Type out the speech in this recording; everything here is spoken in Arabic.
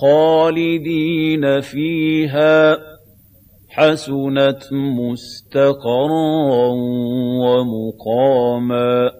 خَالِدِينَ فِيهَا ۚ حَسُنَتْ مُسْتَقَرًّا وَمُقَامًا